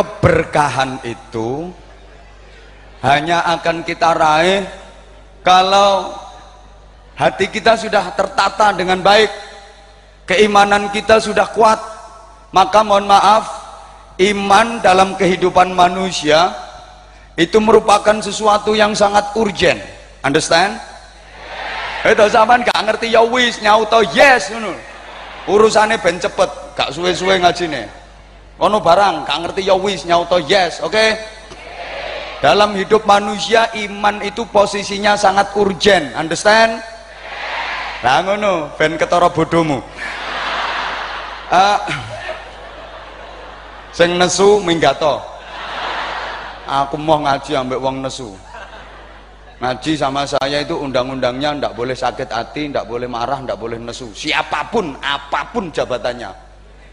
keberkahan itu hanya akan kita raih kalau hati kita sudah tertata dengan baik keimanan kita sudah kuat. Maka mohon maaf iman dalam kehidupan manusia itu merupakan sesuatu yang sangat urgent understand? itu zaman gak ngerti ya wis nyauto yes urusannya ben cepet gak suwe-suwe ngajine ono barang gak ngerti ya wis nyauto yes oke? Okay? dalam hidup manusia iman itu posisinya sangat urgent understand? Nah ngono ben ketara bodohmu. Uh, sing nesu minggato. Aku mau ngaji ambek wong nesu. Ngaji sama saya itu undang-undangnya ndak boleh sakit hati ndak boleh marah ndak boleh nesu. Siapa pun apa pun jabatannya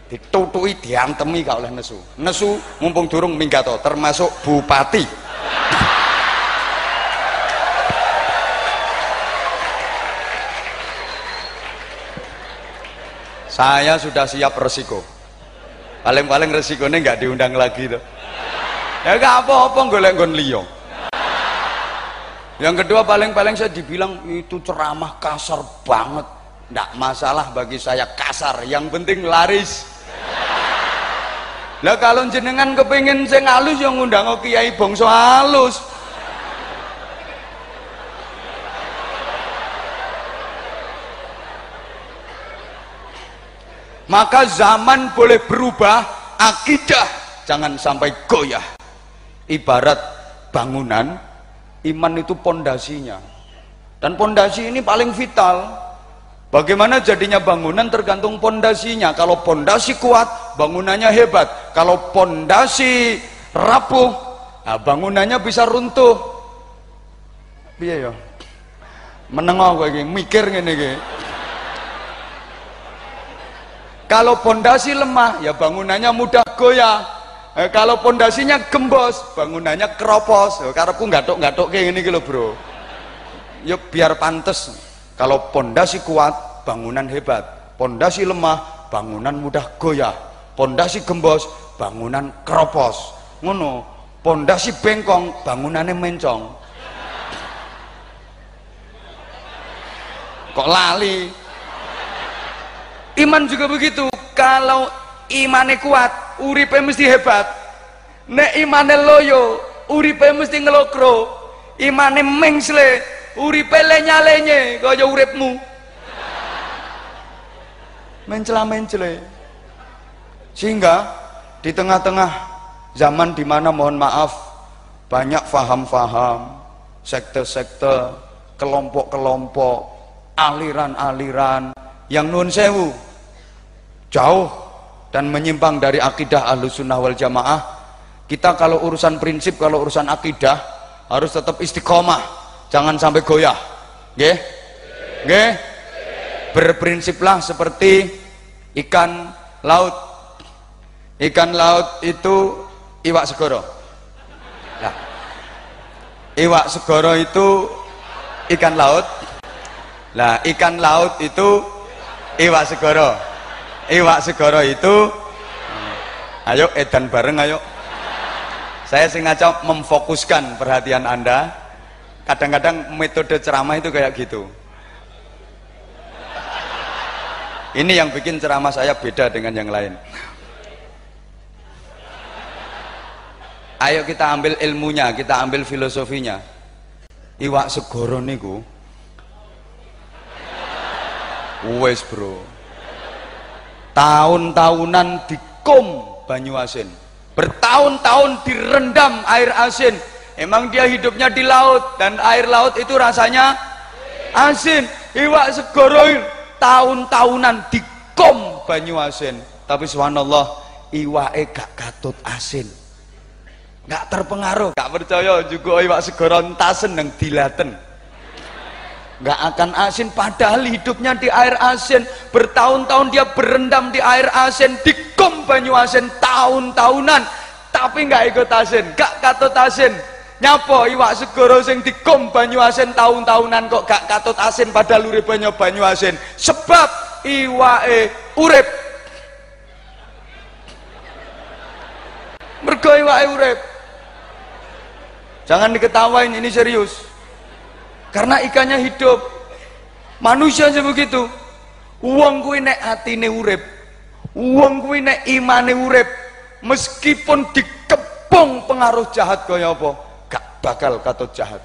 ditutui diantemi kau oleh nesu. Nesu mumpung durung minggato termasuk bupati. Saya sudah siap resiko. Paling-paling resikonya nggak diundang lagi tuh ya gak apa-apa golek gon liyo yang kedua paling-paling saya dibilang itu ceramah kasar banget. Nggak masalah bagi saya kasar. Yang penting laris lah kalau jenengan kepingin sing halus yang ngundang kiai bangsa halus maka zaman boleh berubah akidah jangan sampai goyah. Ibarat bangunan iman itu pondasinya. Dan pondasi ini paling vital. Bagaimana jadinya bangunan tergantung pondasinya. Kalau pondasi kuat, bangunannya hebat. Kalau pondasi rapuh, nah bangunannya bisa runtuh. Iya ya. Menengok gue mikir gini gini. Kalau pondasi lemah, ya bangunannya mudah goyah. Eh, kalau pondasinya gembos, bangunannya keropos. Ya, karepku nggak kayak gini gitu bro. Yuk biar pantas kalau pondasi kuat, bangunan hebat. Pondasi lemah, bangunan mudah goyah. Pondasi gembos, bangunan keropos. Ngono. Pondasi bengkong, bangunannya mencong. Kok lali? Iman juga begitu. Kalau imannya kuat, uripe mesti hebat. Nek imane loyo, uripe mesti ngelokro. Imane mengsle, uripe lenya-lenye kaya uripmu mencela-mencele sehingga di tengah-tengah zaman di mana mohon maaf banyak faham-faham sekte-sekte kelompok-kelompok aliran-aliran yang nun sewu jauh dan menyimpang dari akidah sunnah wal jamaah kita kalau urusan prinsip kalau urusan akidah harus tetap istiqomah jangan sampai goyah. Nggih? Nggih? Berprinsiplah seperti ikan laut ikan laut itu iwak segoro nah, iwak segoro itu ikan laut. Lah ikan laut itu iwak segoro iwak segoro itu ayo edan bareng ayo. Saya sengaja memfokuskan perhatian anda. Kadang-kadang metode ceramah itu kayak gitu. Ini yang bikin ceramah saya beda dengan yang lain ayo kita ambil ilmunya kita ambil filosofinya iwak segoro niku wes bro tahun-tahunan dikum banyu asin bertahun-tahun direndam air asin Emang dia hidupnya di laut dan air laut itu rasanya asin. Iwak segoro tahun-tahunan dikom banyu asin. Tapi subhanallah iwake gak katut asin. Gak terpengaruh, gak percaya juga iwak segoro entasen yang dilaten. Gak akan asin padahal hidupnya di air asin. Bertahun-tahun dia berendam di air asin, dikom banyu asin tahun-tahunan. Tapi gak ikut asin, gak katut asin Nyapa iwak segoro sing dikom banyu asin tahun-tahunan kok gak katut asin padahal uripane banyu asin. Sebab iwake urip. mergo iwake urip jangan diketawain ini serius. Karena ikannya hidup. Manusia begitu. Uang kuwi nek atine urip. Uang kuwi nek imane urip. Meskipun dikepung pengaruh jahat kaya apa gak bakal katut jahat.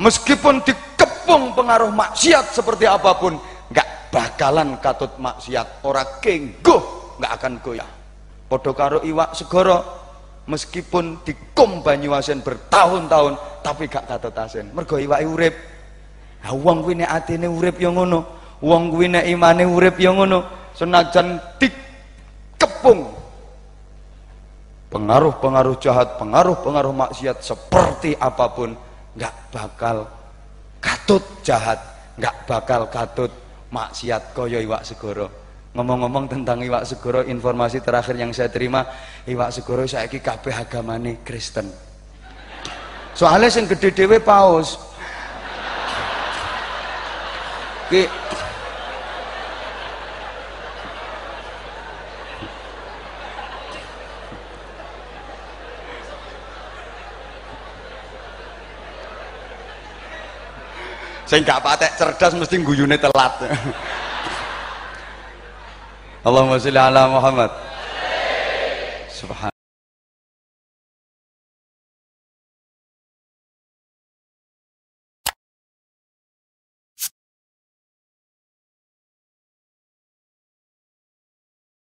Meskipun dikepung pengaruh maksiat seperti apa pun gak bakalan katut maksiat. Ora kengguh gak akan goyah. Podo karo iwak segoro meskipun dikum bertahun-tahun tapi gak katut asin. Mergo iwak urip. Ha wong kuwi nek atine urip ya ngono. Kuwi nek imane urip ya ngono. Senajan dikepung. Pengaruh-pengaruh jahat pengaruh-pengaruh maksiat seperti apa pun nggak bakal katut jahat nggak bakal katut maksiat koyo iwak segoro ngomong-ngomong tentang iwak segoro informasi terakhir yang saya terima iwak segoro saya ki kabeh agamane Kristen. Soalnya sing gede dewe paus. Ki. Sing gak patek cerdas mesti guyune telat Allahumma sholli ala Muhammad. Subhan